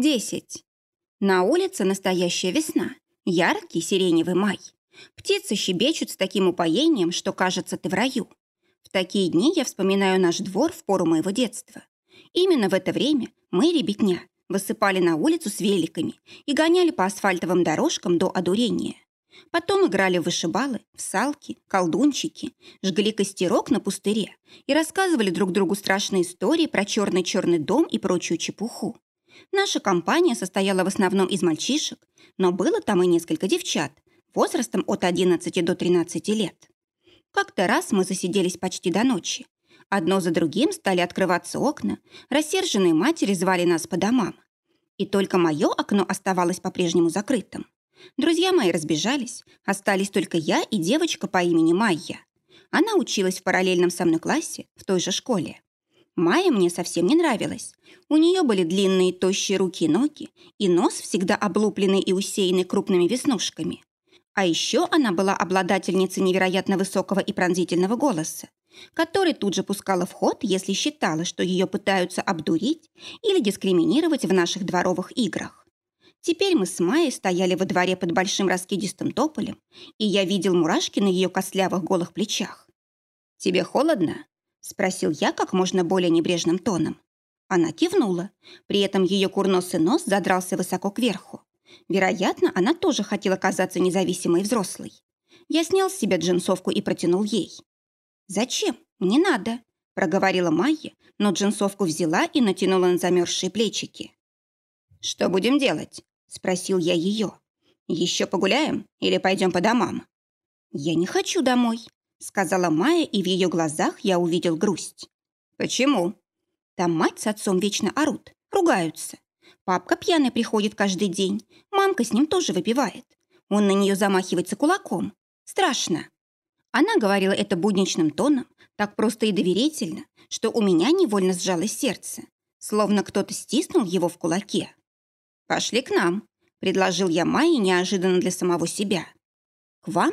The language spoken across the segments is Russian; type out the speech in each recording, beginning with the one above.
Десять. На улице настоящая весна, яркий сиреневый май. Птицы щебечут с таким упоением, что кажется, ты в раю. В такие дни я вспоминаю наш двор в пору моего детства. Именно в это время мы, ребятня, высыпали на улицу с великами и гоняли по асфальтовым дорожкам до одурения. Потом играли в вышибалы, в салки, колдунчики, жгли костерок на пустыре и рассказывали друг другу страшные истории про черный-черный дом и прочую чепуху. Наша компания состояла в основном из мальчишек, но было там и несколько девчат, возрастом от 11 до 13 лет. Как-то раз мы засиделись почти до ночи. Одно за другим стали открываться окна, рассерженные матери звали нас по домам. И только мое окно оставалось по-прежнему закрытым. Друзья мои разбежались, остались только я и девочка по имени Майя. Она училась в параллельном со мной классе в той же школе. Майя мне совсем не нравилась. У нее были длинные тощие руки и ноги, и нос всегда облупленный и усеянный крупными веснушками. А еще она была обладательницей невероятно высокого и пронзительного голоса, который тут же пускала в ход, если считала, что ее пытаются обдурить или дискриминировать в наших дворовых играх. Теперь мы с Майей стояли во дворе под большим раскидистым тополем, и я видел мурашки на ее костлявых голых плечах. «Тебе холодно?» – спросил я как можно более небрежным тоном. Она кивнула, при этом ее курносый нос задрался высоко кверху. Вероятно, она тоже хотела казаться независимой взрослой. Я снял с себя джинсовку и протянул ей. «Зачем? Не надо», – проговорила Майя, но джинсовку взяла и натянула на замерзшие плечики. «Что будем делать?» – спросил я ее. «Еще погуляем или пойдем по домам?» «Я не хочу домой», – сказала Майя, и в ее глазах я увидел грусть. «Почему?» «Там мать с отцом вечно орут, ругаются. Папка пьяный приходит каждый день. Мамка с ним тоже выпивает. Он на нее замахивается кулаком. Страшно. Она говорила это будничным тоном, так просто и доверительно, что у меня невольно сжалось сердце, словно кто-то стиснул его в кулаке. «Пошли к нам», — предложил я Майе неожиданно для самого себя. «К вам?»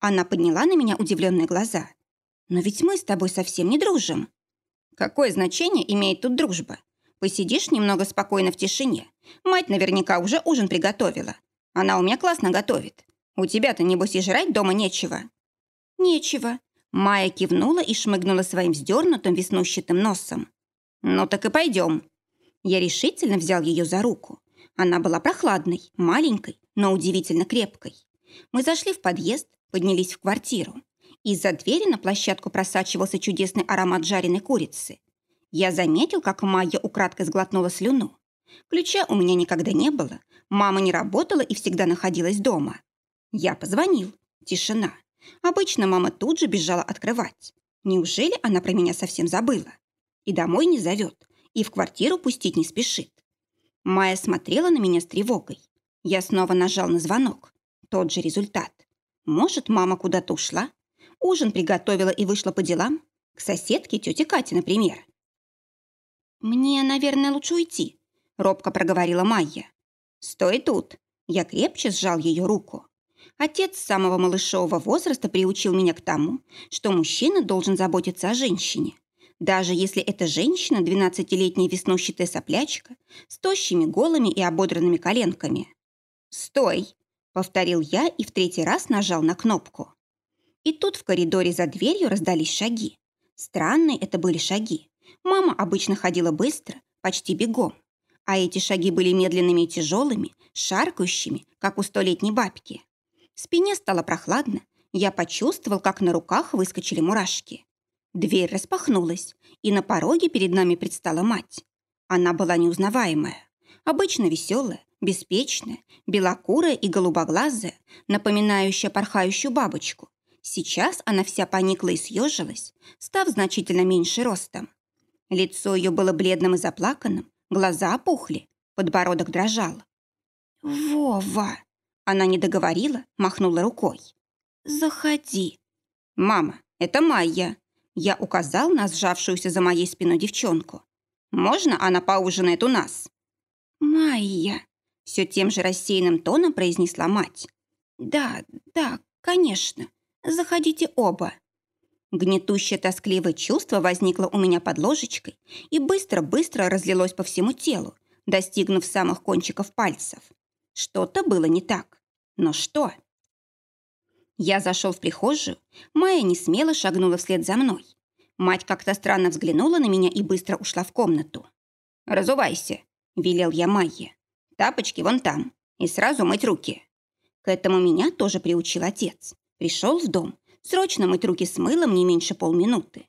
Она подняла на меня удивленные глаза. «Но ведь мы с тобой совсем не дружим». «Какое значение имеет тут дружба? Посидишь немного спокойно в тишине. Мать наверняка уже ужин приготовила. Она у меня классно готовит. У тебя-то, небось, и жрать дома нечего». «Нечего». Майя кивнула и шмыгнула своим вздернутым веснущатым носом. «Ну так и пойдем». Я решительно взял ее за руку. Она была прохладной, маленькой, но удивительно крепкой. Мы зашли в подъезд, поднялись в квартиру. Из-за двери на площадку просачивался чудесный аромат жареной курицы. Я заметил, как Майя украдкой сглотнула слюну. Ключа у меня никогда не было. Мама не работала и всегда находилась дома. Я позвонил. Тишина. Обычно мама тут же бежала открывать. Неужели она про меня совсем забыла? И домой не зовет, и в квартиру пустить не спешит. Майя смотрела на меня с тревогой. Я снова нажал на звонок. Тот же результат. Может, мама куда-то ушла? Ужин приготовила и вышла по делам? К соседке тете Кате, например. «Мне, наверное, лучше уйти», — робко проговорила Майя. «Стой тут». Я крепче сжал ее руку. Отец с самого малышового возраста приучил меня к тому, что мужчина должен заботиться о женщине. Даже если эта женщина – двенадцатилетняя веснущатая соплячка с тощими голыми и ободранными коленками. «Стой!» – повторил я и в третий раз нажал на кнопку. И тут в коридоре за дверью раздались шаги. Странные это были шаги. Мама обычно ходила быстро, почти бегом. А эти шаги были медленными и тяжелыми, шаркающими, как у столетней бабки. В спине стало прохладно. Я почувствовал, как на руках выскочили мурашки. Дверь распахнулась, и на пороге перед нами предстала мать. Она была неузнаваемая. Обычно веселая, беспечная, белокурая и голубоглазая, напоминающая порхающую бабочку. Сейчас она вся поникла и съежилась, став значительно меньше ростом. Лицо ее было бледным и заплаканным, глаза опухли, подбородок дрожал. «Вова!» Она не договорила, махнула рукой. «Заходи». «Мама, это Майя». Я указал на сжавшуюся за моей спиной девчонку. «Можно она поужинает у нас?» «Майя», — все тем же рассеянным тоном произнесла мать. «Да, да, конечно. Заходите оба». Гнетущее тоскливое чувство возникло у меня под ложечкой и быстро-быстро разлилось по всему телу, достигнув самых кончиков пальцев. Что-то было не так. Но что? Я зашел в прихожую, Майя не смело шагнула вслед за мной. Мать как-то странно взглянула на меня и быстро ушла в комнату. «Разувайся», — велел я Майе. «Тапочки вон там, и сразу мыть руки». К этому меня тоже приучил отец. Пришел в дом, срочно мыть руки с мылом не меньше полминуты.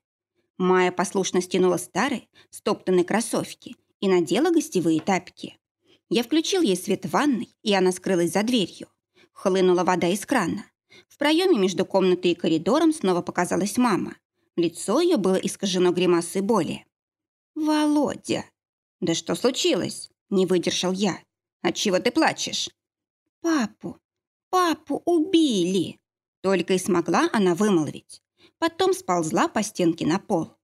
Майя послушно стянула старые, стоптанные кроссовки и надела гостевые тапки. Я включил ей свет в ванной, и она скрылась за дверью. Хлынула вода из крана. В проеме между комнатой и коридором снова показалась мама. Лицо ее было искажено гримасой боли. «Володя!» «Да что случилось?» – не выдержал я. «Отчего ты плачешь?» «Папу! Папу убили!» Только и смогла она вымолвить. Потом сползла по стенке на пол.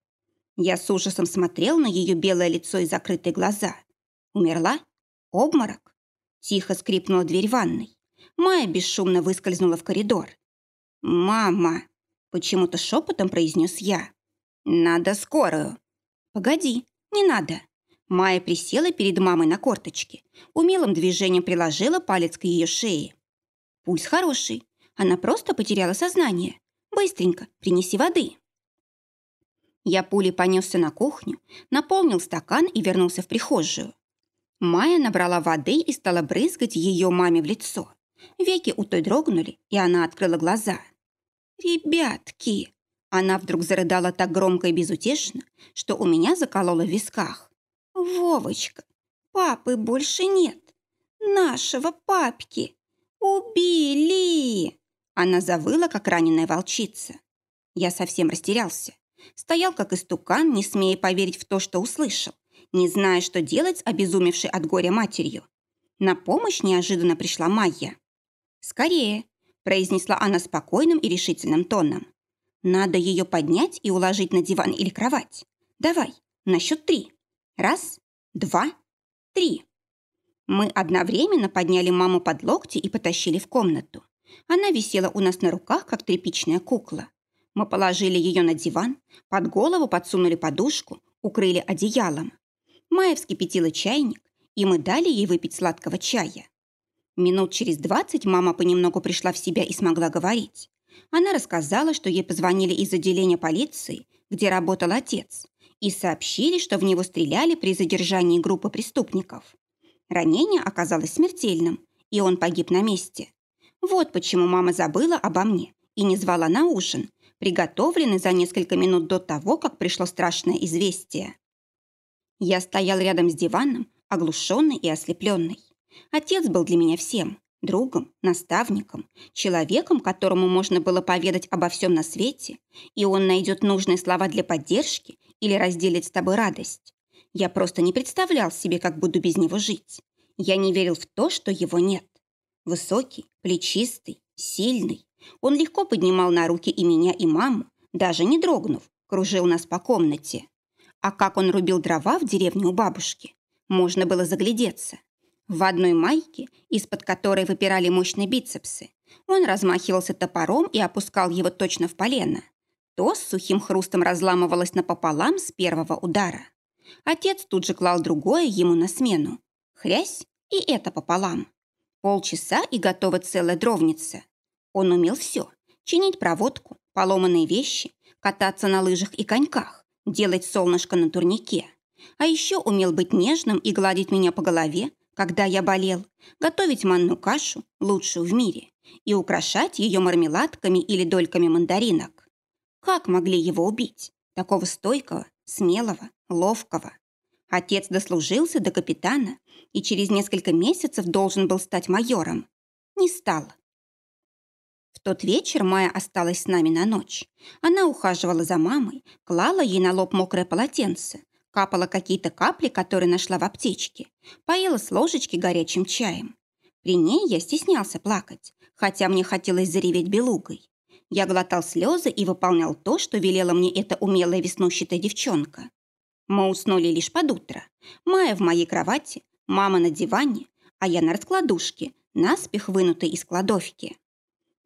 Я с ужасом смотрел на ее белое лицо и закрытые глаза. Умерла? Обморок? Тихо скрипнула дверь ванной. Майя бесшумно выскользнула в коридор. «Мама!» – почему-то шепотом произнес я. «Надо скорую». «Погоди, не надо». Майя присела перед мамой на корточке. Умелым движением приложила палец к ее шее. Пульс хороший. Она просто потеряла сознание. Быстренько, принеси воды. Я пулей понесся на кухню, наполнил стакан и вернулся в прихожую. Майя набрала воды и стала брызгать ее маме в лицо. Веки у той дрогнули, и она открыла глаза. «Ребятки!» Она вдруг зарыдала так громко и безутешно, что у меня закололо в висках. «Вовочка, папы больше нет. Нашего папки убили!» Она завыла, как раненая волчица. Я совсем растерялся. Стоял, как истукан, не смея поверить в то, что услышал не зная, что делать с обезумевшей от горя матерью. На помощь неожиданно пришла Майя. «Скорее», – произнесла она спокойным и решительным тоном. «Надо ее поднять и уложить на диван или кровать. Давай, на счет три. Раз, два, три». Мы одновременно подняли маму под локти и потащили в комнату. Она висела у нас на руках, как тряпичная кукла. Мы положили ее на диван, под голову подсунули подушку, укрыли одеялом. Майя вскипятила чайник, и мы дали ей выпить сладкого чая. Минут через двадцать мама понемногу пришла в себя и смогла говорить. Она рассказала, что ей позвонили из отделения полиции, где работал отец, и сообщили, что в него стреляли при задержании группы преступников. Ранение оказалось смертельным, и он погиб на месте. Вот почему мама забыла обо мне и не звала на ужин, приготовленный за несколько минут до того, как пришло страшное известие. Я стоял рядом с диваном, оглушенный и ослепленный. Отец был для меня всем – другом, наставником, человеком, которому можно было поведать обо всем на свете, и он найдет нужные слова для поддержки или разделит с тобой радость. Я просто не представлял себе, как буду без него жить. Я не верил в то, что его нет. Высокий, плечистый, сильный. Он легко поднимал на руки и меня, и маму, даже не дрогнув, кружил нас по комнате. А как он рубил дрова в деревне у бабушки, можно было заглядеться. В одной майке, из-под которой выпирали мощные бицепсы, он размахивался топором и опускал его точно в полено. То с сухим хрустом разламывалось напополам с первого удара. Отец тут же клал другое ему на смену. Хрясь, и это пополам. Полчаса и готова целая дровница. Он умел все. Чинить проводку, поломанные вещи, кататься на лыжах и коньках, делать солнышко на турнике. А еще умел быть нежным и гладить меня по голове, когда я болел, готовить манную кашу, лучшую в мире, и украшать ее мармеладками или дольками мандаринок. Как могли его убить? Такого стойкого, смелого, ловкого. Отец дослужился до капитана и через несколько месяцев должен был стать майором. Не стал. В тот вечер Майя осталась с нами на ночь. Она ухаживала за мамой, клала ей на лоб мокрое полотенце, капала какие-то капли, которые нашла в аптечке, поела с ложечки горячим чаем. При ней я стеснялся плакать, хотя мне хотелось зареветь белугой. Я глотал слезы и выполнял то, что велела мне эта умелая веснущатая девчонка. Мы уснули лишь под утро. Майя в моей кровати, мама на диване, а я на раскладушке, наспех вынутой из кладовки.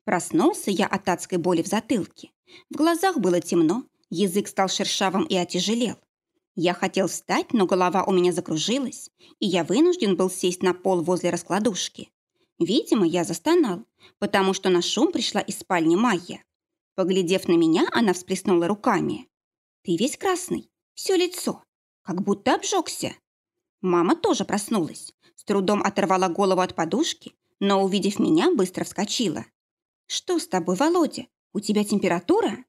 Проснулся я от адской боли в затылке. В глазах было темно, язык стал шершавым и отяжелел. Я хотел встать, но голова у меня закружилась, и я вынужден был сесть на пол возле раскладушки. Видимо, я застонал, потому что на шум пришла из спальни Майя. Поглядев на меня, она всплеснула руками. «Ты весь красный, все лицо, как будто обжегся». Мама тоже проснулась, с трудом оторвала голову от подушки, но, увидев меня, быстро вскочила. «Что с тобой, Володя? У тебя температура?»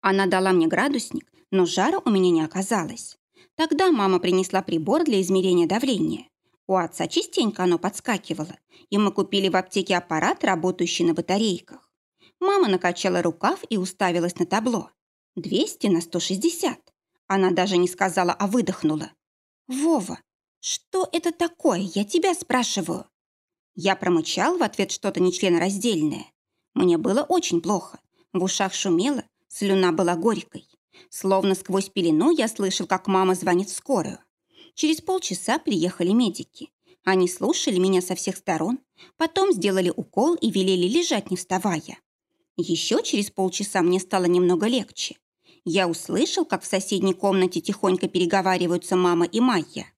Она дала мне градусник, но жара у меня не оказалось. Тогда мама принесла прибор для измерения давления. У отца частенько оно подскакивало, и мы купили в аптеке аппарат, работающий на батарейках. Мама накачала рукав и уставилась на табло. 200 на 160. Она даже не сказала, а выдохнула. «Вова, что это такое, я тебя спрашиваю?» Я промычал в ответ что-то нечленораздельное. Мне было очень плохо. В ушах шумело, слюна была горькой. Словно сквозь пелену я слышал, как мама звонит в скорую. Через полчаса приехали медики. Они слушали меня со всех сторон, потом сделали укол и велели лежать, не вставая. Еще через полчаса мне стало немного легче. Я услышал, как в соседней комнате тихонько переговариваются мама и Майя.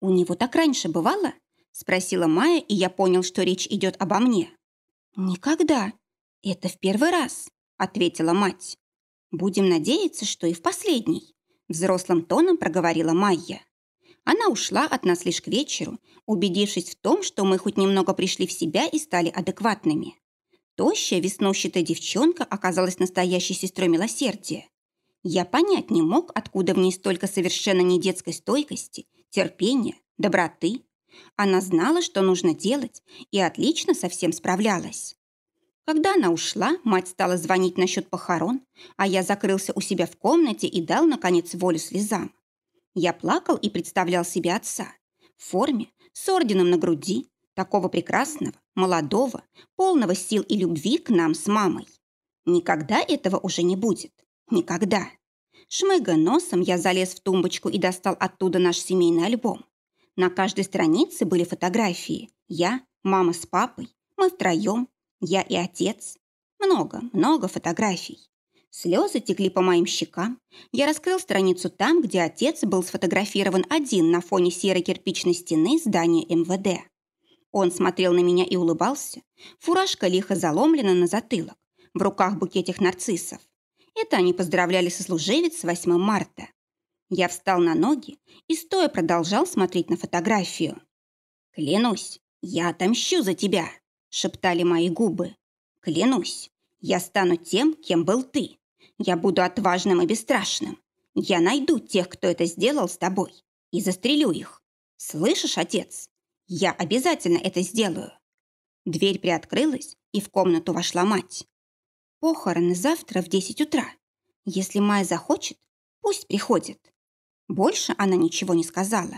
«У него так раньше бывало?» – спросила Майя, и я понял, что речь идет обо мне. «Никогда. Это в первый раз», – ответила мать. «Будем надеяться, что и в последний», – взрослым тоном проговорила Майя. Она ушла от нас лишь к вечеру, убедившись в том, что мы хоть немного пришли в себя и стали адекватными. Тощая, веснущатая девчонка оказалась настоящей сестрой милосердия. Я понять не мог, откуда в ней столько совершенно не детской стойкости, терпения, доброты. Она знала, что нужно делать, и отлично со всем справлялась. Когда она ушла, мать стала звонить насчет похорон, а я закрылся у себя в комнате и дал, наконец, волю слезам. Я плакал и представлял себе отца. В форме, с орденом на груди, такого прекрасного, молодого, полного сил и любви к нам с мамой. Никогда этого уже не будет. Никогда. Шмыгая носом, я залез в тумбочку и достал оттуда наш семейный альбом. На каждой странице были фотографии. Я, мама с папой, мы втроем, я и отец. Много, много фотографий. Слезы текли по моим щекам. Я раскрыл страницу там, где отец был сфотографирован один на фоне серой кирпичной стены здания МВД. Он смотрел на меня и улыбался. Фуражка лихо заломлена на затылок. В руках букетик нарциссов. Это они поздравляли сослуживец с 8 марта. Я встал на ноги и стоя продолжал смотреть на фотографию. «Клянусь, я отомщу за тебя!» – шептали мои губы. «Клянусь, я стану тем, кем был ты. Я буду отважным и бесстрашным. Я найду тех, кто это сделал с тобой, и застрелю их. Слышишь, отец? Я обязательно это сделаю». Дверь приоткрылась, и в комнату вошла мать. Похороны завтра в 10 утра. Если Майя захочет, пусть приходит. Больше она ничего не сказала.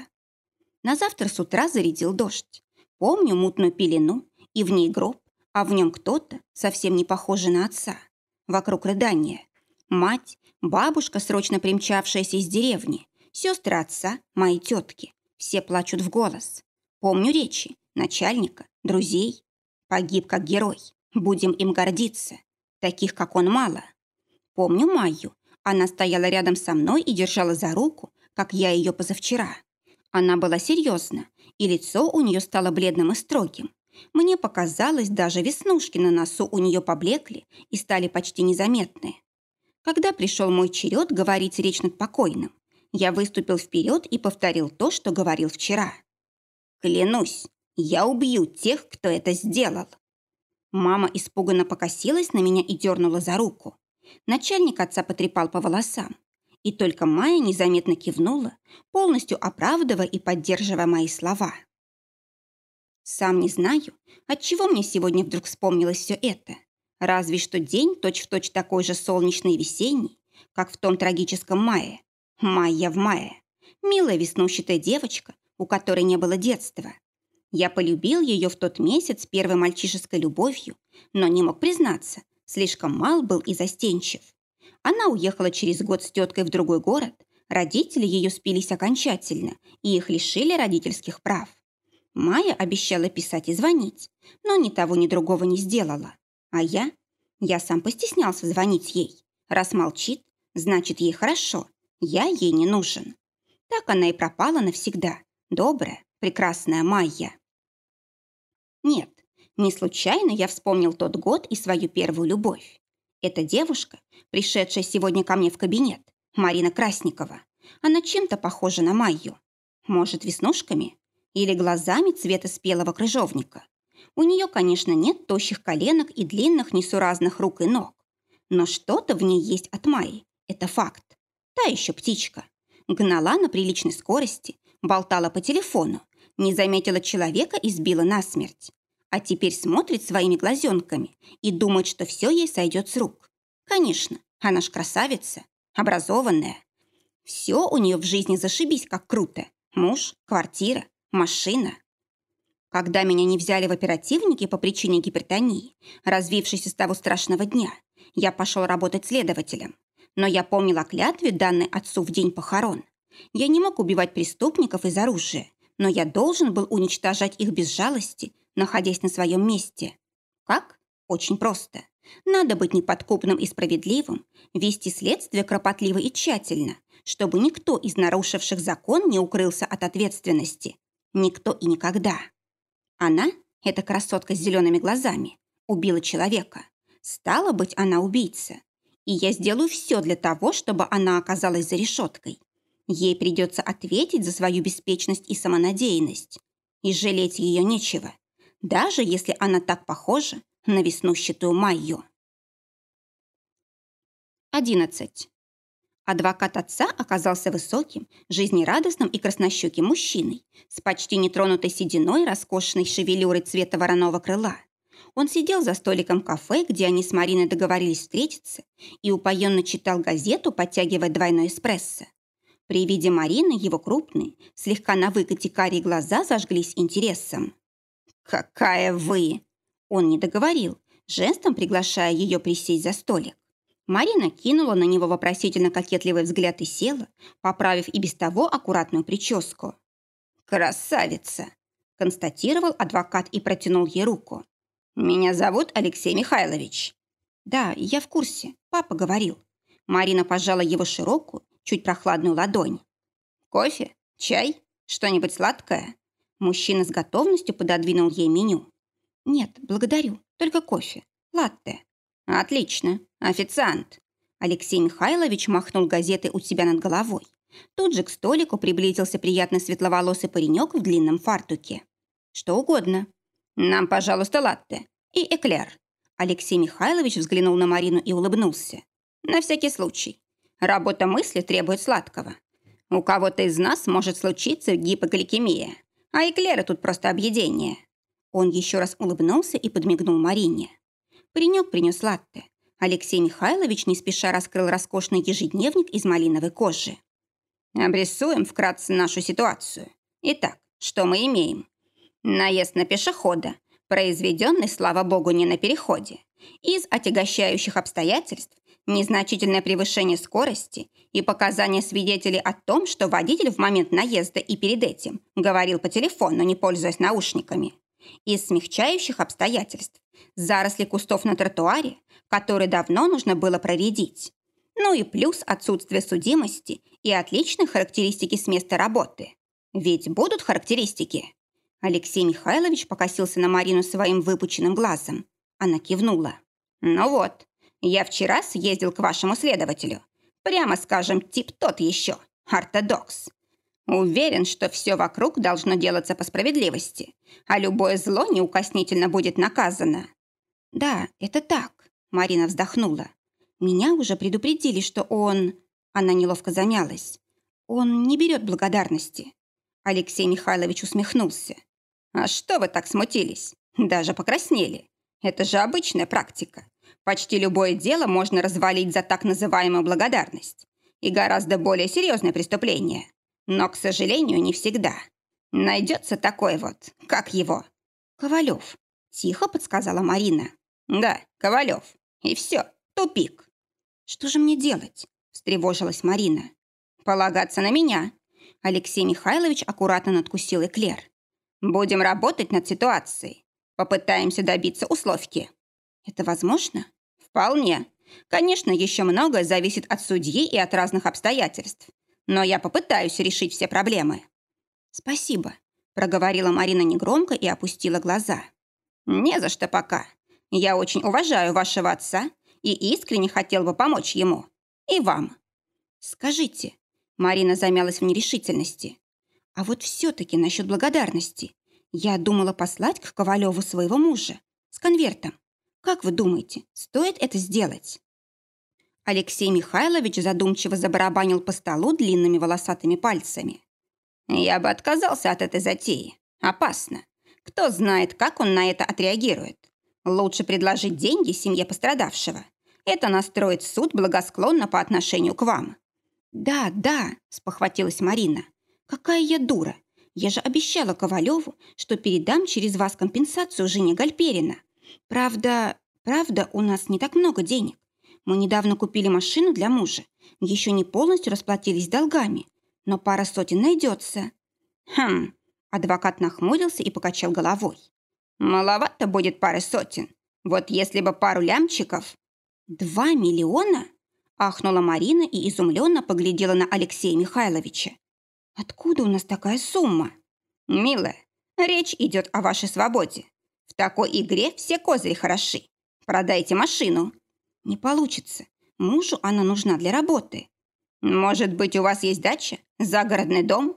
На завтра с утра зарядил дождь. Помню мутную пелену, и в ней гроб, а в нем кто-то, совсем не похожий на отца. Вокруг рыдания. Мать, бабушка, срочно примчавшаяся из деревни, сестры отца, мои тетки. Все плачут в голос. Помню речи, начальника, друзей. Погиб как герой. Будем им гордиться. Таких, как он, мало. Помню Майю. Она стояла рядом со мной и держала за руку, как я ее позавчера. Она была серьезна, и лицо у нее стало бледным и строгим. Мне показалось, даже веснушки на носу у нее поблекли и стали почти незаметны. Когда пришел мой черед говорить речь над покойным, я выступил вперед и повторил то, что говорил вчера. «Клянусь, я убью тех, кто это сделал. Мама испуганно покосилась на меня и дернула за руку. Начальник отца потрепал по волосам. И только Майя незаметно кивнула, полностью оправдывая и поддерживая мои слова. Сам не знаю, отчего мне сегодня вдруг вспомнилось все это. Разве что день точь-в-точь точь такой же солнечный и весенний, как в том трагическом мае. Майя в мае. Милая веснущатая девочка, у которой не было детства. Я полюбил ее в тот месяц первой мальчишеской любовью, но не мог признаться, слишком мал был и застенчив. Она уехала через год с теткой в другой город, родители ее спились окончательно, и их лишили родительских прав. Майя обещала писать и звонить, но ни того, ни другого не сделала. А я? Я сам постеснялся звонить ей. Раз молчит, значит, ей хорошо, Я ей не нужен. Так она и пропала навсегда. Добрая, прекрасная Майя. Нет, не случайно я вспомнил тот год и свою первую любовь. Эта девушка, пришедшая сегодня ко мне в кабинет, Марина Красникова, она чем-то похожа на Майю. Может, веснушками? Или глазами цвета спелого крыжовника? У нее, конечно, нет тощих коленок и длинных несуразных рук и ног. Но что-то в ней есть от Майи. Это факт. Та еще птичка. Гнала на приличной скорости, болтала по телефону, не заметила человека и сбила насмерть. А теперь смотрит своими глазенками и думает, что все ей сойдет с рук. Конечно, она ж красавица, образованная. Все у нее в жизни зашибись, как круто. Муж, квартира, машина. Когда меня не взяли в оперативники по причине гипертонии, развившейся с того страшного дня, я пошел работать следователем. Но я помнил о клятве, данной отцу в день похорон. Я не мог убивать преступников из оружия, но я должен был уничтожать их без жалости, находясь на своем месте. Как? Очень просто. Надо быть неподкупным и справедливым, вести следствие кропотливо и тщательно, чтобы никто из нарушивших закон не укрылся от ответственности. Никто и никогда. Она, эта красотка с зелеными глазами, убила человека. Стало быть, она убийца. И я сделаю все для того, чтобы она оказалась за решеткой. Ей придется ответить за свою беспечность и самонадеянность. И жалеть ее нечего, даже если она так похожа на веснущатую Майю. 11. Адвокат отца оказался высоким, жизнерадостным и краснощеким мужчиной с почти нетронутой сединой роскошной шевелюрой цвета вороного крыла. Он сидел за столиком кафе, где они с Мариной договорились встретиться, и упоенно читал газету, подтягивая двойной эспрессо. При виде Марины его крупные, слегка на выкате карие глаза зажглись интересом. «Какая вы!» Он не договорил, жестом приглашая ее присесть за столик. Марина кинула на него вопросительно-кокетливый взгляд и села, поправив и без того аккуратную прическу. «Красавица!» – констатировал адвокат и протянул ей руку. «Меня зовут Алексей Михайлович». «Да, я в курсе. Папа говорил». Марина пожала его широкую, чуть прохладную ладонь. «Кофе? Чай? Что-нибудь сладкое?» Мужчина с готовностью пододвинул ей меню. «Нет, благодарю. Только кофе. Латте». «Отлично. Официант!» Алексей Михайлович махнул газетой у себя над головой. Тут же к столику приблизился приятный светловолосый паренек в длинном фартуке. «Что угодно. Нам, пожалуйста, латте. И эклер». Алексей Михайлович взглянул на Марину и улыбнулся. «На всякий случай. Работа мысли требует сладкого. У кого-то из нас может случиться гипогликемия, а эклеры тут просто объедение». Он еще раз улыбнулся и подмигнул Марине. Паренек принес латте. Алексей Михайлович не спеша раскрыл роскошный ежедневник из малиновой кожи. Обрисуем вкратце нашу ситуацию. Итак, что мы имеем? Наезд на пешехода, произведенный, слава богу, не на переходе. Из отягощающих обстоятельств незначительное превышение скорости и показания свидетелей о том, что водитель в момент наезда и перед этим говорил по телефону, не пользуясь наушниками. Из смягчающих обстоятельств заросли кустов на тротуаре, которые давно нужно было проредить. Ну и плюс отсутствие судимости и отличные характеристики с места работы. Ведь будут характеристики. Алексей Михайлович покосился на Марину своим выпученным глазом. Она кивнула. «Ну вот, я вчера съездил к вашему следователю. Прямо скажем, тип тот еще, ортодокс. Уверен, что все вокруг должно делаться по справедливости, а любое зло неукоснительно будет наказано. Да, это так, Марина вздохнула. Меня уже предупредили, что он... Она неловко замялась. Он не берет благодарности. Алексей Михайлович усмехнулся. А что вы так смутились? Даже покраснели. Это же обычная практика. Почти любое дело можно развалить за так называемую благодарность. И гораздо более серьезное преступление но, к сожалению, не всегда. Найдется такой вот, как его. Ковалев. Тихо подсказала Марина. Да, Ковалев. И все, тупик. Что же мне делать? Встревожилась Марина. Полагаться на меня. Алексей Михайлович аккуратно надкусил эклер. Будем работать над ситуацией. Попытаемся добиться условки. Это возможно? Вполне. Конечно, еще многое зависит от судьи и от разных обстоятельств. Но я попытаюсь решить все проблемы». «Спасибо», – проговорила Марина негромко и опустила глаза. «Не за что пока. Я очень уважаю вашего отца и искренне хотел бы помочь ему. И вам». «Скажите», – Марина замялась в нерешительности, «а вот все-таки насчет благодарности. Я думала послать к Ковалеву своего мужа с конвертом. Как вы думаете, стоит это сделать?» Алексей Михайлович задумчиво забарабанил по столу длинными волосатыми пальцами. «Я бы отказался от этой затеи. Опасно. Кто знает, как он на это отреагирует. Лучше предложить деньги семье пострадавшего. Это настроит суд благосклонно по отношению к вам». «Да, да», – спохватилась Марина. «Какая я дура. Я же обещала Ковалеву, что передам через вас компенсацию жене Гальперина. Правда, правда, у нас не так много денег. Мы недавно купили машину для мужа. Еще не полностью расплатились долгами. Но пара сотен найдется. Хм, адвокат нахмурился и покачал головой. Маловато будет пары сотен. Вот если бы пару лямчиков... Два миллиона? Ахнула Марина и изумленно поглядела на Алексея Михайловича. Откуда у нас такая сумма? Милая, речь идет о вашей свободе. В такой игре все козыри хороши. Продайте машину. Не получится. Мужу она нужна для работы. Может быть, у вас есть дача? Загородный дом?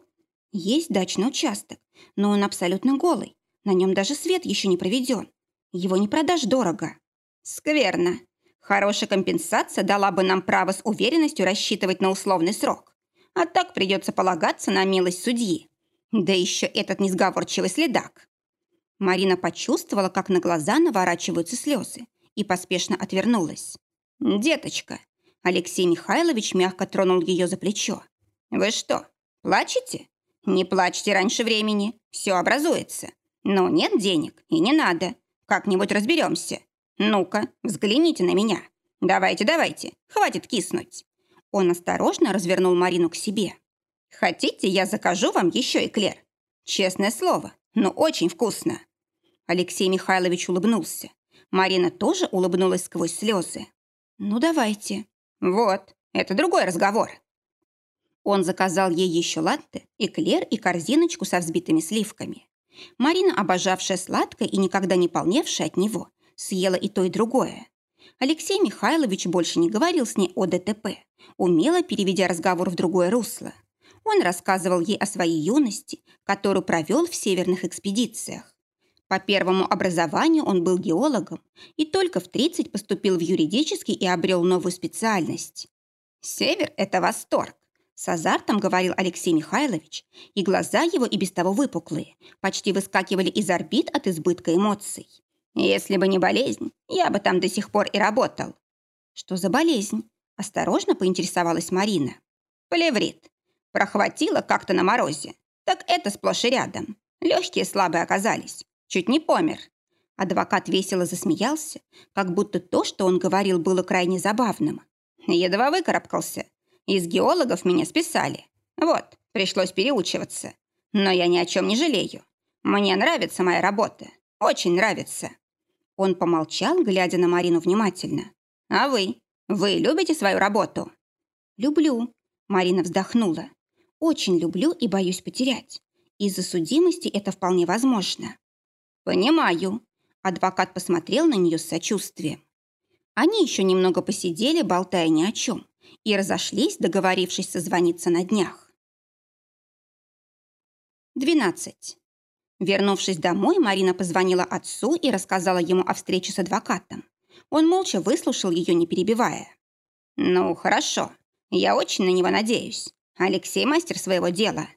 Есть дачный участок, но он абсолютно голый. На нем даже свет еще не проведен. Его не продашь дорого. Скверно. Хорошая компенсация дала бы нам право с уверенностью рассчитывать на условный срок. А так придется полагаться на милость судьи. Да еще этот несговорчивый следак. Марина почувствовала, как на глаза наворачиваются слезы, и поспешно отвернулась. «Деточка!» Алексей Михайлович мягко тронул ее за плечо. «Вы что, плачете? Не плачьте раньше времени, все образуется. Но нет денег и не надо. Как-нибудь разберемся. Ну-ка, взгляните на меня. Давайте, давайте, хватит киснуть». Он осторожно развернул Марину к себе. «Хотите, я закажу вам еще эклер? Честное слово, но очень вкусно». Алексей Михайлович улыбнулся. Марина тоже улыбнулась сквозь слезы. «Ну, давайте». «Вот, это другой разговор». Он заказал ей еще латте, эклер и корзиночку со взбитыми сливками. Марина, обожавшая сладкое и никогда не полневшая от него, съела и то, и другое. Алексей Михайлович больше не говорил с ней о ДТП, умело переведя разговор в другое русло. Он рассказывал ей о своей юности, которую провел в северных экспедициях. По первому образованию он был геологом и только в 30 поступил в юридический и обрел новую специальность. «Север – это восторг», – с азартом говорил Алексей Михайлович, и глаза его и без того выпуклые, почти выскакивали из орбит от избытка эмоций. «Если бы не болезнь, я бы там до сих пор и работал». «Что за болезнь?» – осторожно поинтересовалась Марина. «Плеврит. Прохватило как-то на морозе. Так это сплошь и рядом. Легкие слабые оказались. Чуть не помер. Адвокат весело засмеялся, как будто то, что он говорил, было крайне забавным. Едва выкарабкался. Из геологов меня списали. Вот, пришлось переучиваться. Но я ни о чем не жалею. Мне нравится моя работа. Очень нравится. Он помолчал, глядя на Марину внимательно. А вы? Вы любите свою работу? Люблю. Марина вздохнула. Очень люблю и боюсь потерять. Из-за судимости это вполне возможно. «Понимаю». Адвокат посмотрел на нее с сочувствием. Они еще немного посидели, болтая ни о чем, и разошлись, договорившись созвониться на днях. 12. Вернувшись домой, Марина позвонила отцу и рассказала ему о встрече с адвокатом. Он молча выслушал ее, не перебивая. «Ну, хорошо. Я очень на него надеюсь. Алексей мастер своего дела».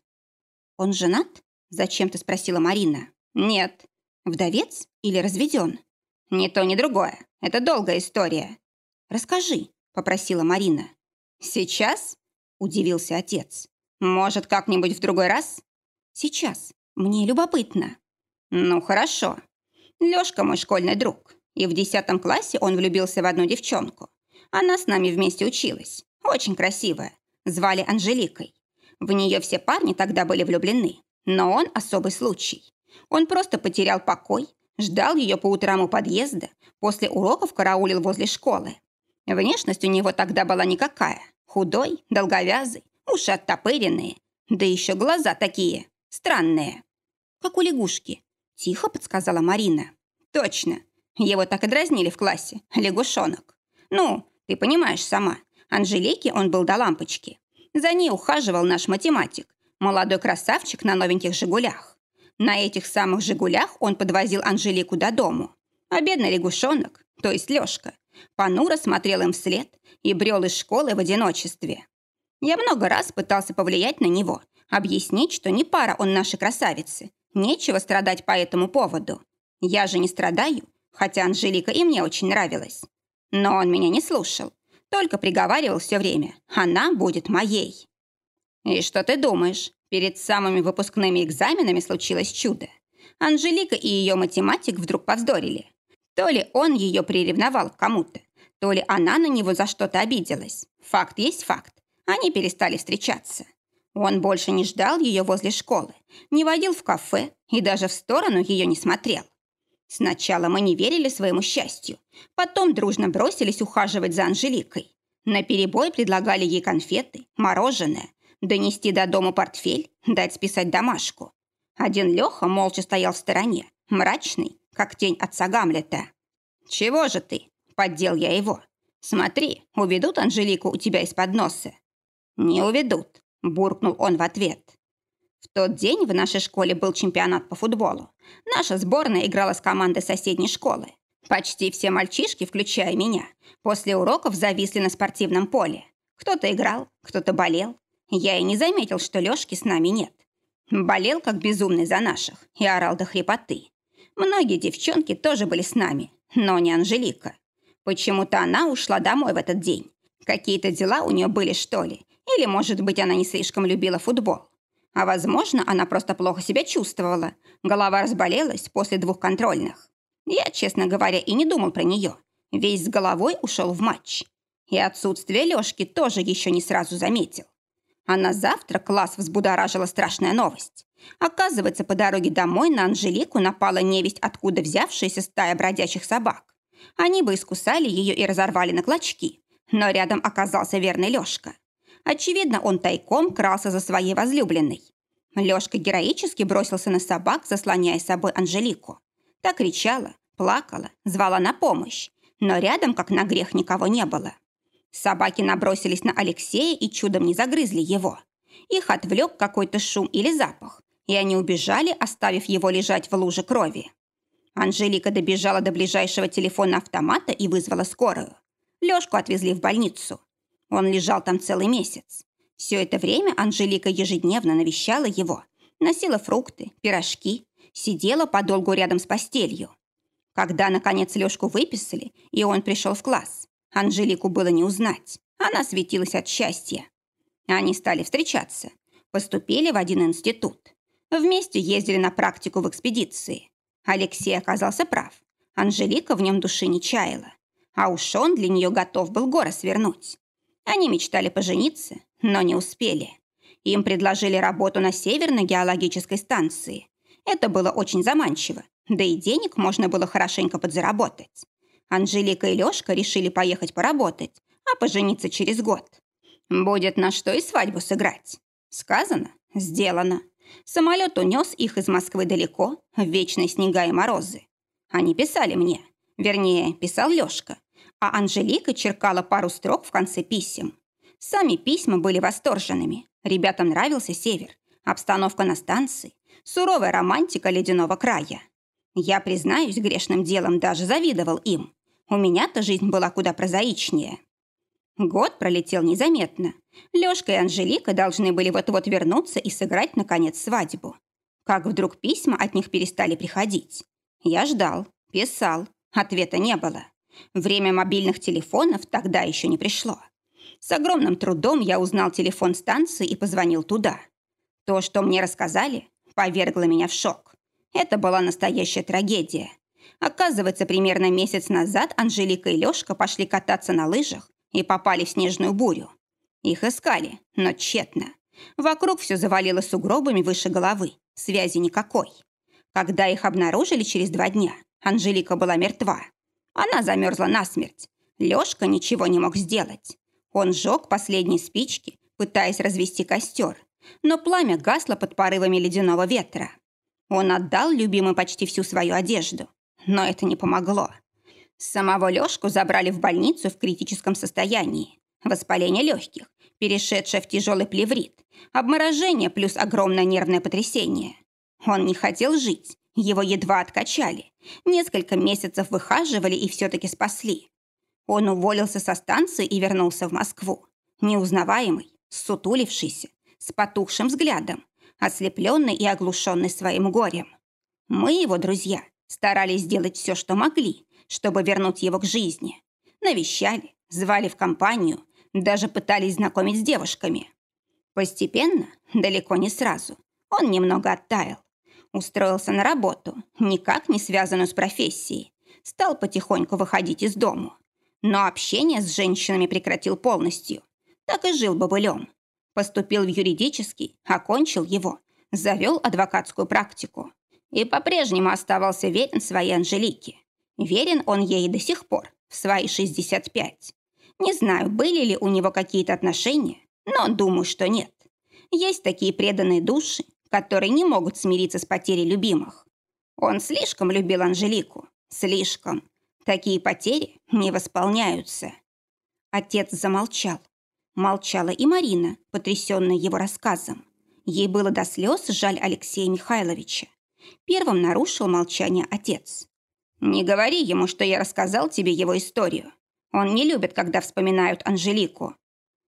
«Он женат?» – зачем-то спросила Марина. «Нет. Вдовец или разведен? Ни то, ни другое. Это долгая история. Расскажи, попросила Марина. Сейчас? Удивился отец. Может, как-нибудь в другой раз? Сейчас. Мне любопытно. Ну, хорошо. Лёшка мой школьный друг. И в десятом классе он влюбился в одну девчонку. Она с нами вместе училась. Очень красивая. Звали Анжеликой. В нее все парни тогда были влюблены. Но он особый случай. Он просто потерял покой, ждал ее по утрам у подъезда, после уроков караулил возле школы. Внешность у него тогда была никакая. Худой, долговязый, уши оттопыренные. Да еще глаза такие, странные. Как у лягушки. Тихо подсказала Марина. Точно. Его так и дразнили в классе. Лягушонок. Ну, ты понимаешь сама. Анжелике он был до лампочки. За ней ухаживал наш математик. Молодой красавчик на новеньких «Жигулях». На этих самых «Жигулях» он подвозил Анжелику до дому. А бедный лягушонок, то есть Лёшка, понуро смотрел им вслед и брел из школы в одиночестве. Я много раз пытался повлиять на него, объяснить, что не пара он нашей красавицы, нечего страдать по этому поводу. Я же не страдаю, хотя Анжелика и мне очень нравилась. Но он меня не слушал, только приговаривал все время «она будет моей». И что ты думаешь, перед самыми выпускными экзаменами случилось чудо. Анжелика и ее математик вдруг повздорили. То ли он ее приревновал к кому-то, то ли она на него за что-то обиделась. Факт есть факт. Они перестали встречаться. Он больше не ждал ее возле школы, не водил в кафе и даже в сторону ее не смотрел. Сначала мы не верили своему счастью, потом дружно бросились ухаживать за Анжеликой. На перебой предлагали ей конфеты, мороженое, донести до дома портфель, дать списать домашку. Один Леха молча стоял в стороне, мрачный, как тень отца Гамлета. «Чего же ты?» – поддел я его. «Смотри, уведут Анжелику у тебя из-под носа». «Не уведут», – буркнул он в ответ. В тот день в нашей школе был чемпионат по футболу. Наша сборная играла с командой соседней школы. Почти все мальчишки, включая меня, после уроков зависли на спортивном поле. Кто-то играл, кто-то болел. Я и не заметил, что Лёшки с нами нет. Болел как безумный за наших и орал до хрипоты. Многие девчонки тоже были с нами, но не Анжелика. Почему-то она ушла домой в этот день. Какие-то дела у нее были, что ли? Или, может быть, она не слишком любила футбол? А, возможно, она просто плохо себя чувствовала. Голова разболелась после двух контрольных. Я, честно говоря, и не думал про нее. Весь с головой ушел в матч. И отсутствие Лешки тоже еще не сразу заметил. А на завтра класс взбудоражила страшная новость. Оказывается, по дороге домой на Анжелику напала невесть, откуда взявшаяся стая бродячих собак. Они бы искусали ее и разорвали на клочки, но рядом оказался верный Лешка. Очевидно, он тайком крался за своей возлюбленной. Лешка героически бросился на собак, заслоняя собой Анжелику. Та кричала, плакала, звала на помощь, но рядом, как на грех, никого не было. Собаки набросились на Алексея и чудом не загрызли его. Их отвлек какой-то шум или запах, и они убежали, оставив его лежать в луже крови. Анжелика добежала до ближайшего телефона автомата и вызвала скорую. Лёшку отвезли в больницу. Он лежал там целый месяц. Все это время Анжелика ежедневно навещала его, носила фрукты, пирожки, сидела подолгу рядом с постелью. Когда, наконец, Лёшку выписали, и он пришел в класс, Анжелику было не узнать. Она светилась от счастья. Они стали встречаться. Поступили в один институт. Вместе ездили на практику в экспедиции. Алексей оказался прав. Анжелика в нем души не чаяла. А уж он для нее готов был горы свернуть. Они мечтали пожениться, но не успели. Им предложили работу на Северной геологической станции. Это было очень заманчиво, да и денег можно было хорошенько подзаработать. Анжелика и Лёшка решили поехать поработать, а пожениться через год. Будет на что и свадьбу сыграть. Сказано, сделано. Самолет унес их из Москвы далеко, в вечные снега и морозы. Они писали мне, вернее, писал Лёшка, а Анжелика черкала пару строк в конце писем. Сами письма были восторженными. Ребятам нравился север, обстановка на станции, суровая романтика ледяного края. Я, признаюсь, грешным делом даже завидовал им. У меня-то жизнь была куда прозаичнее. Год пролетел незаметно. Лёшка и Анжелика должны были вот-вот вернуться и сыграть, наконец, свадьбу. Как вдруг письма от них перестали приходить. Я ждал, писал, ответа не было. Время мобильных телефонов тогда еще не пришло. С огромным трудом я узнал телефон станции и позвонил туда. То, что мне рассказали, повергло меня в шок. Это была настоящая трагедия. Оказывается, примерно месяц назад Анжелика и Лёшка пошли кататься на лыжах и попали в снежную бурю. Их искали, но тщетно. Вокруг все завалило сугробами выше головы, связи никакой. Когда их обнаружили через два дня, Анжелика была мертва. Она замерзла насмерть. Лёшка ничего не мог сделать. Он сжег последние спички, пытаясь развести костер, но пламя гасло под порывами ледяного ветра. Он отдал любимой почти всю свою одежду, но это не помогло. Самого Лёшку забрали в больницу в критическом состоянии. Воспаление легких, перешедшее в тяжелый плеврит, обморожение плюс огромное нервное потрясение. Он не хотел жить, его едва откачали. Несколько месяцев выхаживали и все-таки спасли. Он уволился со станции и вернулся в Москву. Неузнаваемый, сутулившийся, с потухшим взглядом, ослепленный и оглушенный своим горем. Мы, его друзья, старались сделать все, что могли, чтобы вернуть его к жизни. Навещали, звали в компанию, даже пытались знакомить с девушками. Постепенно, далеко не сразу, он немного оттаял. Устроился на работу, никак не связанную с профессией. Стал потихоньку выходить из дому. Но общение с женщинами прекратил полностью. Так и жил бобылем. Поступил в юридический, окончил его, завел адвокатскую практику. И по-прежнему оставался верен своей Анжелике. Верен он ей до сих пор, в свои 65. Не знаю, были ли у него какие-то отношения, но думаю, что нет. Есть такие преданные души, которые не могут смириться с потерей любимых. Он слишком любил Анжелику. Слишком. Такие потери не восполняются. Отец замолчал. Молчала и Марина, потрясенная его рассказом. Ей было до слез жаль Алексея Михайловича. Первым нарушил молчание отец. «Не говори ему, что я рассказал тебе его историю. Он не любит, когда вспоминают Анжелику».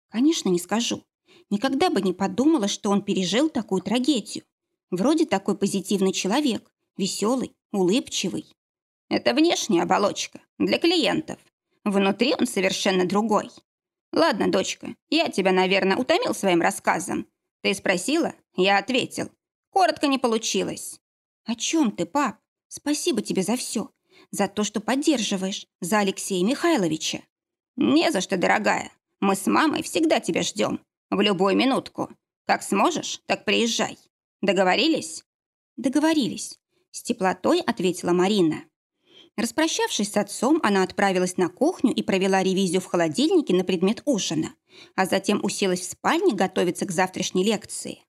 «Конечно, не скажу. Никогда бы не подумала, что он пережил такую трагедию. Вроде такой позитивный человек, веселый, улыбчивый. Это внешняя оболочка для клиентов. Внутри он совершенно другой. Ладно, дочка, я тебя, наверное, утомил своим рассказом. Ты спросила? Я ответил. Коротко не получилось. О чем ты, пап? Спасибо тебе за все. За то, что поддерживаешь. За Алексея Михайловича. Не за что, дорогая. Мы с мамой всегда тебя ждем. В любую минутку. Как сможешь, так приезжай. Договорились? Договорились. С теплотой ответила Марина. Распрощавшись с отцом, она отправилась на кухню и провела ревизию в холодильнике на предмет ужина, а затем уселась в спальне готовиться к завтрашней лекции.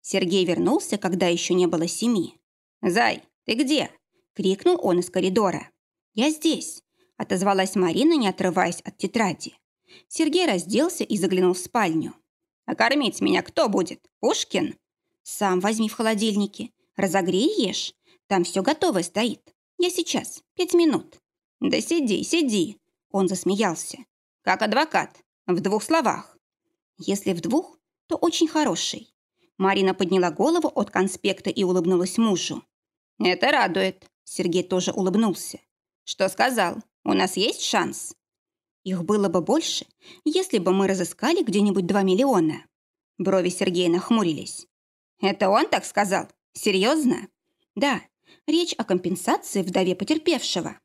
Сергей вернулся, когда еще не было семи. «Зай, ты где?» – крикнул он из коридора. «Я здесь», – отозвалась Марина, не отрываясь от тетради. Сергей разделся и заглянул в спальню. А кормить меня кто будет? Пушкин? Сам возьми в холодильнике. Разогрей ешь. Там все готовое стоит. Я сейчас. Пять минут. Да сиди, сиди. Он засмеялся. Как адвокат. В двух словах. Если в двух, то очень хороший. Марина подняла голову от конспекта и улыбнулась мужу. «Это радует», — Сергей тоже улыбнулся. «Что сказал? У нас есть шанс?» Их было бы больше, если бы мы разыскали где-нибудь два миллиона. Брови Сергея нахмурились. Это он так сказал? Серьезно? Да, речь о компенсации вдове потерпевшего.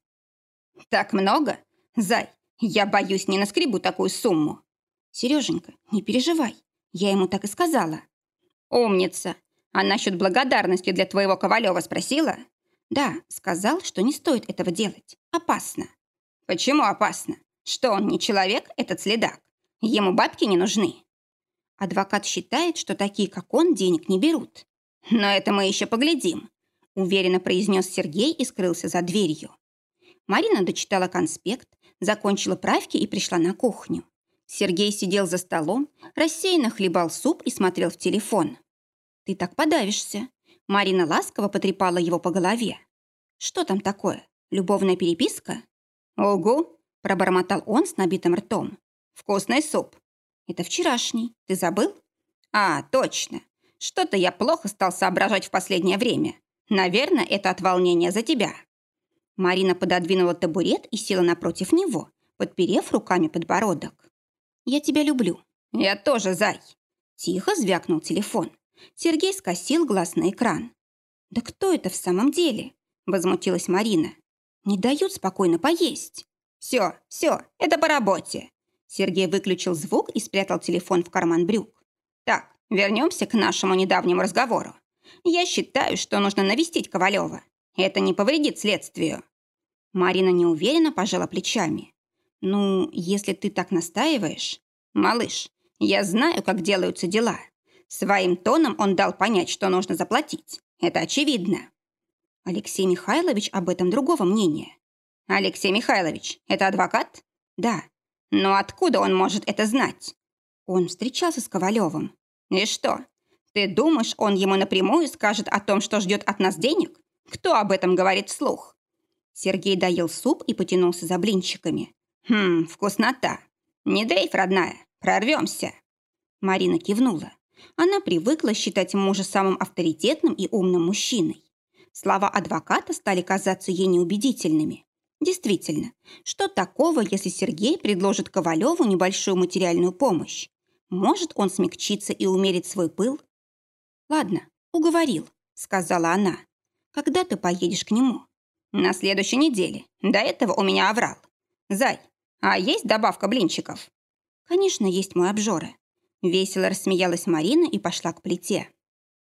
Так много? Зай, я боюсь, не наскребу такую сумму. Сереженька, не переживай. Я ему так и сказала. Умница. А насчет благодарности для твоего Ковалева спросила? Да, сказал, что не стоит этого делать. Опасно. Почему опасно? Что он не человек, этот следак? Ему бабки не нужны. Адвокат считает, что такие, как он, денег не берут. Но это мы еще поглядим, уверенно произнес Сергей и скрылся за дверью. Марина дочитала конспект, закончила правки и пришла на кухню. Сергей сидел за столом, рассеянно хлебал суп и смотрел в телефон. «Ты так подавишься». Марина ласково потрепала его по голове. «Что там такое? Любовная переписка?» «Ого! Пробормотал он с набитым ртом. «Вкусный суп. Это вчерашний. Ты забыл?» «А, точно. Что-то я плохо стал соображать в последнее время. Наверное, это от волнения за тебя». Марина пододвинула табурет и села напротив него, подперев руками подбородок. «Я тебя люблю». «Я тоже, зай». Тихо звякнул телефон. Сергей скосил глаз на экран. «Да кто это в самом деле?» Возмутилась Марина. «Не дают спокойно поесть». «Все, все, это по работе!» Сергей выключил звук и спрятал телефон в карман брюк. «Так, вернемся к нашему недавнему разговору. Я считаю, что нужно навестить Ковалева. Это не повредит следствию». Марина неуверенно пожала плечами. Ну, если ты так настаиваешь... Малыш, я знаю, как делаются дела. Своим тоном он дал понять, что нужно заплатить. Это очевидно. Алексей Михайлович об этом другого мнения. Алексей Михайлович, это адвокат? Да. Но откуда он может это знать? Он встречался с Ковалевым. И что? Ты думаешь, он ему напрямую скажет о том, что ждет от нас денег? Кто об этом говорит вслух? Сергей доел суп и потянулся за блинчиками. Хм, вкуснота. Не дрейф, родная, прорвемся. Марина кивнула. Она привыкла считать мужа самым авторитетным и умным мужчиной. Слова адвоката стали казаться ей неубедительными. Действительно, что такого, если Сергей предложит Ковалеву небольшую материальную помощь? Может, он смягчится и умерит свой пыл? «Ладно, уговорил», — сказала она. «Когда ты поедешь к нему?» «На следующей неделе. До этого у меня оврал. Зай, а есть добавка блинчиков?» «Конечно, есть мой обжоры. Весело рассмеялась Марина и пошла к плите.